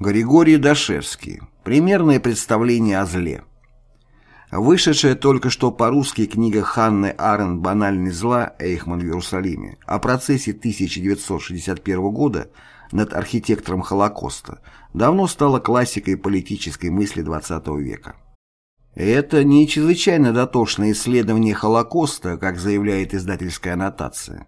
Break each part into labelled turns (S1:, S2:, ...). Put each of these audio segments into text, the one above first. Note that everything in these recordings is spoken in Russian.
S1: Григорий Дашевский. Примерное представление о зле. Вышедшая только что по-русски книга Ханны Арен «Банальный зла. Эйхман в Иерусалиме» о процессе 1961 года над архитектором Холокоста давно стала классикой политической мысли XX века. Это не чрезвычайно дотошное исследование Холокоста, как заявляет издательская аннотация.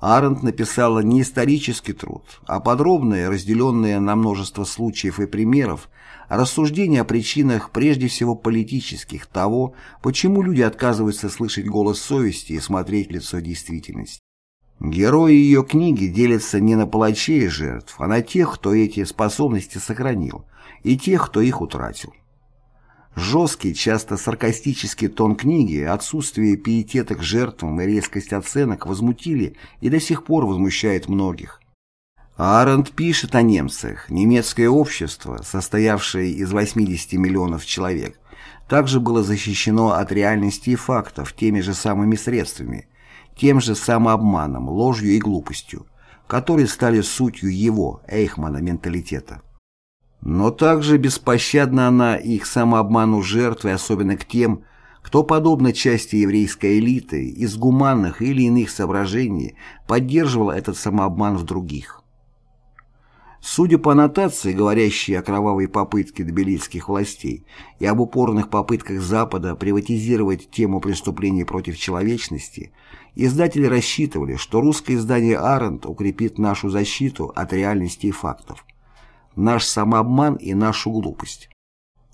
S1: Аренд написала не исторический труд, а подробное, разделенное на множество случаев и примеров, рассуждение о причинах прежде всего политических того, почему люди отказываются слышать голос совести и смотреть лицо действительности. Герои ее книги делятся не на палачей и жертв, а на тех, кто эти способности сохранил, и тех, кто их утратил. Жесткий, часто саркастический тон книги, отсутствие пиетета к жертвам и резкость оценок возмутили и до сих пор возмущает многих. Аренд пишет о немцах. Немецкое общество, состоявшее из 80 миллионов человек, также было защищено от реальности и фактов теми же самыми средствами, тем же самообманом, ложью и глупостью, которые стали сутью его, Эйхмана, менталитета. Но также беспощадна она их самообману жертвы, особенно к тем, кто, подобно части еврейской элиты, из гуманных или иных соображений поддерживал этот самообман в других. Судя по аннотации, говорящей о кровавой попытке тбилисских властей и об упорных попытках Запада приватизировать тему преступлений против человечности, издатели рассчитывали, что русское издание «Аренд» укрепит нашу защиту от реальности и фактов наш самообман и нашу глупость.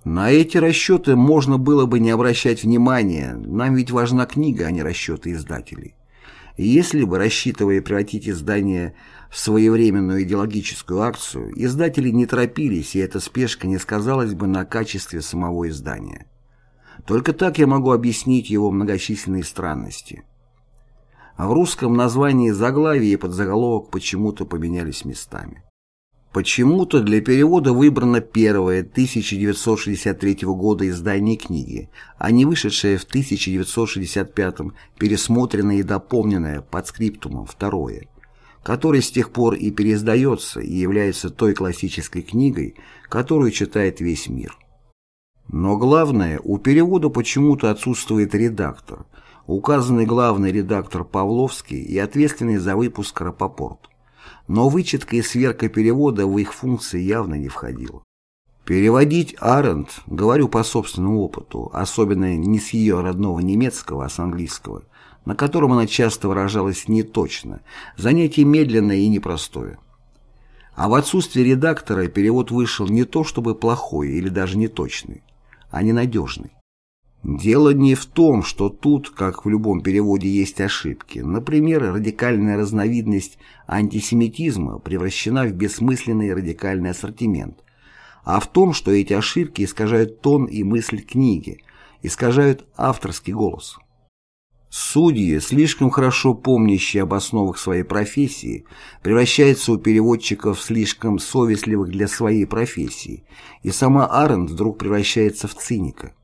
S1: На эти расчеты можно было бы не обращать внимания, нам ведь важна книга, а не расчеты издателей. Если бы, рассчитывая превратить издание в своевременную идеологическую акцию, издатели не торопились, и эта спешка не сказалась бы на качестве самого издания. Только так я могу объяснить его многочисленные странности. А в русском названии заглавие и подзаголовок почему-то поменялись местами. Почему-то для перевода выбрано первое 1963 года издание книги, а не вышедшее в 1965 пересмотренное и дополненное под скриптумом второе, которое с тех пор и переиздается и является той классической книгой, которую читает весь мир. Но главное, у перевода почему-то отсутствует редактор, указанный главный редактор Павловский и ответственный за выпуск Рапопорт но вычетка и сверка перевода в их функции явно не входила. Переводить Аренд, говорю по собственному опыту, особенно не с ее родного немецкого, а с английского, на котором она часто выражалась неточно, занятие медленное и непростое. А в отсутствие редактора перевод вышел не то чтобы плохой или даже неточный, а ненадежный. Дело не в том, что тут, как в любом переводе, есть ошибки. Например, радикальная разновидность антисемитизма превращена в бессмысленный радикальный ассортимент, а в том, что эти ошибки искажают тон и мысль книги, искажают авторский голос. Судьи, слишком хорошо помнящие об основах своей профессии, превращаются у переводчиков слишком совестливых для своей профессии, и сама Аренд вдруг превращается в циника.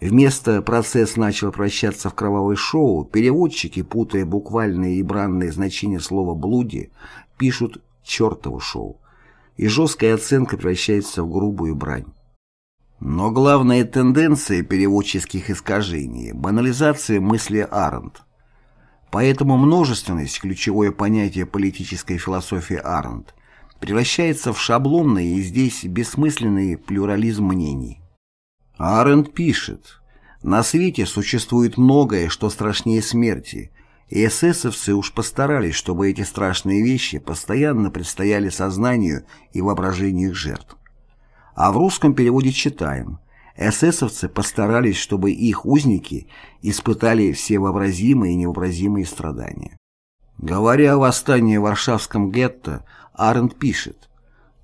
S1: Вместо «процесс начал превращаться в кровавое шоу», переводчики, путая буквальные и бранные значения слова «блуди», пишут «чертово шоу», и жесткая оценка превращается в грубую брань. Но главная тенденция переводческих искажений – банализация мысли Аренд. Поэтому множественность, ключевое понятие политической философии Аренд, превращается в шаблонный и здесь бессмысленный плюрализм мнений. Аренд пишет, «На свете существует многое, что страшнее смерти, и эсэсовцы уж постарались, чтобы эти страшные вещи постоянно предстояли сознанию и воображению их жертв. А в русском переводе читаем «Эсэсовцы постарались, чтобы их узники испытали все вообразимые и невообразимые страдания». Говоря о восстании в Варшавском гетто, Аренд пишет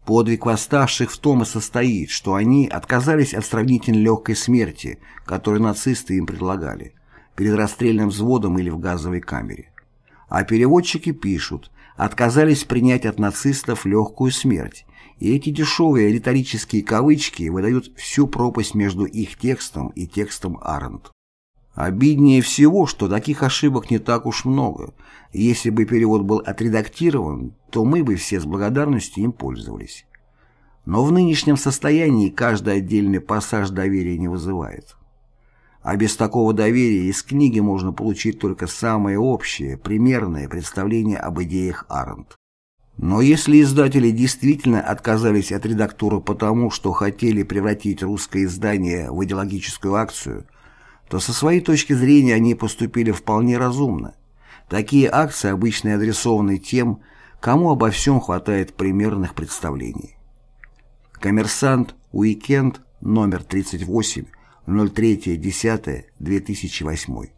S1: Подвиг восставших в том и состоит, что они отказались от сравнительно легкой смерти, которую нацисты им предлагали, перед расстрельным взводом или в газовой камере. А переводчики пишут, отказались принять от нацистов легкую смерть, и эти дешевые риторические кавычки выдают всю пропасть между их текстом и текстом Аренд. Обиднее всего, что таких ошибок не так уж много. Если бы перевод был отредактирован, то мы бы все с благодарностью им пользовались. Но в нынешнем состоянии каждый отдельный пассаж доверия не вызывает. А без такого доверия из книги можно получить только самое общее, примерное представление об идеях Аренд. Но если издатели действительно отказались от редактуры потому, что хотели превратить русское издание в идеологическую акцию, то со своей точки зрения они поступили вполне разумно. Такие акции обычно адресованы тем, кому обо всем хватает примерных представлений. Коммерсант, Уикенд, номер 38, 03.10.2008